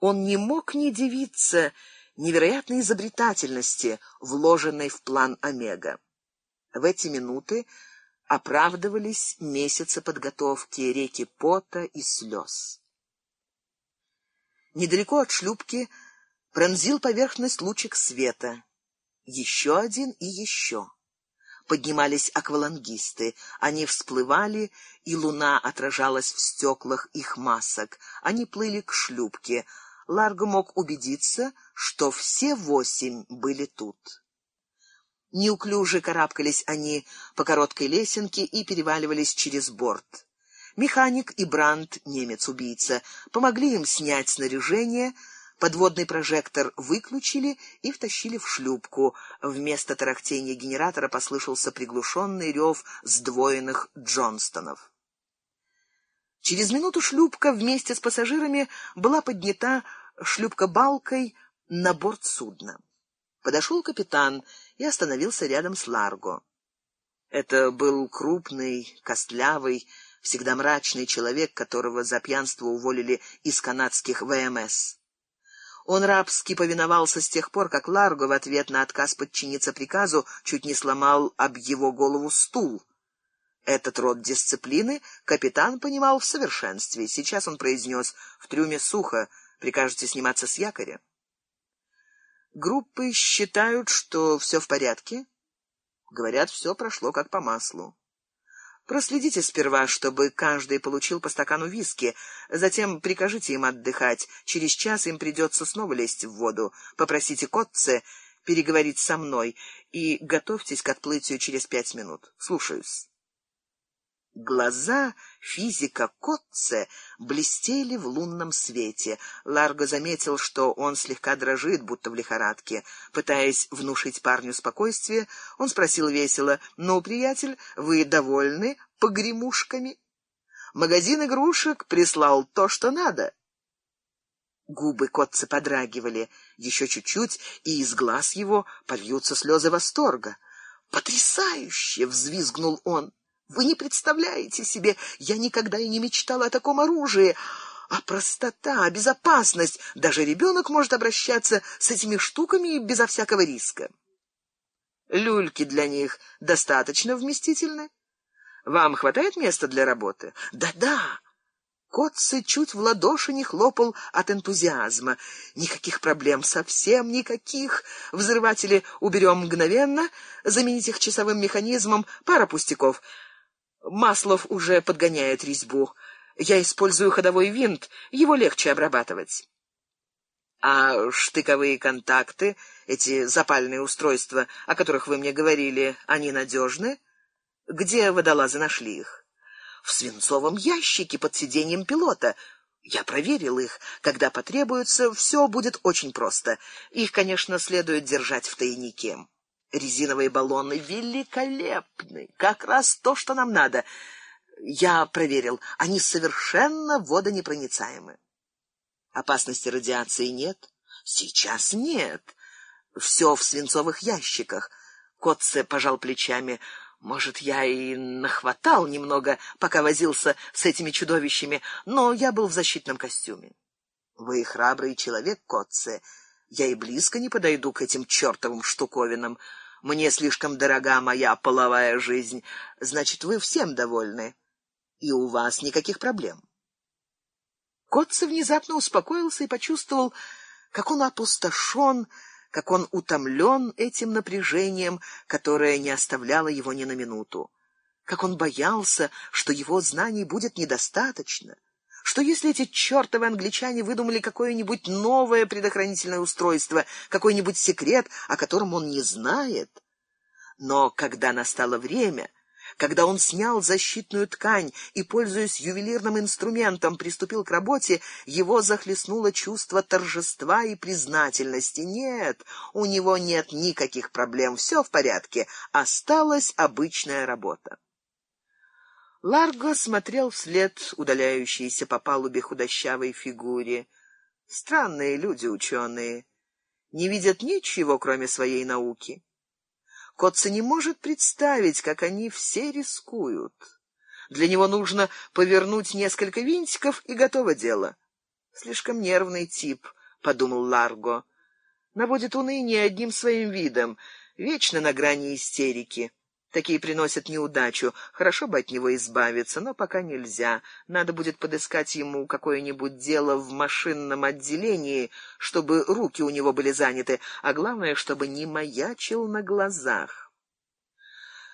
Он не мог не дивиться невероятной изобретательности, вложенной в план Омега. В эти минуты оправдывались месяцы подготовки, реки пота и слез. Недалеко от шлюпки пронзил поверхность лучик света. Еще один и еще. Поднимались аквалангисты. Они всплывали, и луна отражалась в стеклах их масок. Они плыли к шлюпке. Ларго мог убедиться, что все восемь были тут. Неуклюже карабкались они по короткой лесенке и переваливались через борт. Механик и Бранд, немец-убийца, помогли им снять снаряжение, подводный прожектор выключили и втащили в шлюпку. Вместо тарахтения генератора послышался приглушенный рев сдвоенных Джонстонов. Через минуту шлюпка вместе с пассажирами была поднята шлюпка-балкой на борт судна. Подошел капитан и остановился рядом с Ларго. Это был крупный, костлявый, всегда мрачный человек, которого за пьянство уволили из канадских ВМС. Он рабски повиновался с тех пор, как Ларго в ответ на отказ подчиниться приказу чуть не сломал об его голову стул. Этот род дисциплины капитан понимал в совершенстве. Сейчас он произнес «В трюме сухо, прикажете сниматься с якоря?» Группы считают, что все в порядке. Говорят, все прошло как по маслу. Проследите сперва, чтобы каждый получил по стакану виски, затем прикажите им отдыхать. Через час им придется снова лезть в воду. Попросите Котце переговорить со мной и готовьтесь к отплытию через пять минут. Слушаюсь. Глаза физика Котце блестели в лунном свете. Ларго заметил, что он слегка дрожит, будто в лихорадке. Пытаясь внушить парню спокойствие, он спросил весело, «Ну, приятель, вы довольны погремушками?» «Магазин игрушек прислал то, что надо». Губы Котце подрагивали. Еще чуть-чуть, и из глаз его польются слезы восторга. «Потрясающе!» — взвизгнул он. Вы не представляете себе, я никогда и не мечтала о таком оружии. А простота, безопасность, даже ребенок может обращаться с этими штуками безо всякого риска. Люльки для них достаточно вместительны? Вам хватает места для работы? Да-да. Котце чуть в ладоши не хлопал от энтузиазма. Никаких проблем, совсем никаких. Взрыватели уберем мгновенно, заменить их часовым механизмом, пара пустяков — Маслов уже подгоняет резьбу. Я использую ходовой винт, его легче обрабатывать. А штыковые контакты, эти запальные устройства, о которых вы мне говорили, они надежны? Где водолазы нашли их? В свинцовом ящике под сиденьем пилота. Я проверил их. Когда потребуется, все будет очень просто. Их, конечно, следует держать в тайнике. Резиновые баллоны великолепны, как раз то, что нам надо. Я проверил, они совершенно водонепроницаемы. Опасности радиации нет? Сейчас нет. Все в свинцовых ящиках. Котце пожал плечами. Может, я и нахватал немного, пока возился с этими чудовищами, но я был в защитном костюме. Вы храбрый человек, Котце. Я и близко не подойду к этим чертовым штуковинам. Мне слишком дорога моя половая жизнь. Значит, вы всем довольны, и у вас никаких проблем. Котце внезапно успокоился и почувствовал, как он опустошен, как он утомлен этим напряжением, которое не оставляло его ни на минуту, как он боялся, что его знаний будет недостаточно что если эти чертовы англичане выдумали какое-нибудь новое предохранительное устройство, какой-нибудь секрет, о котором он не знает. Но когда настало время, когда он снял защитную ткань и, пользуясь ювелирным инструментом, приступил к работе, его захлестнуло чувство торжества и признательности. Нет, у него нет никаких проблем, все в порядке, осталась обычная работа. Ларго смотрел вслед удаляющейся по палубе худощавой фигуре. Странные люди ученые. Не видят ничего, кроме своей науки. Котца не может представить, как они все рискуют. Для него нужно повернуть несколько винтиков, и готово дело. Слишком нервный тип, подумал Ларго. Наводит уныние одним своим видом, вечно на грани истерики. Такие приносят неудачу. Хорошо бы от него избавиться, но пока нельзя. Надо будет подыскать ему какое-нибудь дело в машинном отделении, чтобы руки у него были заняты, а главное, чтобы не маячил на глазах.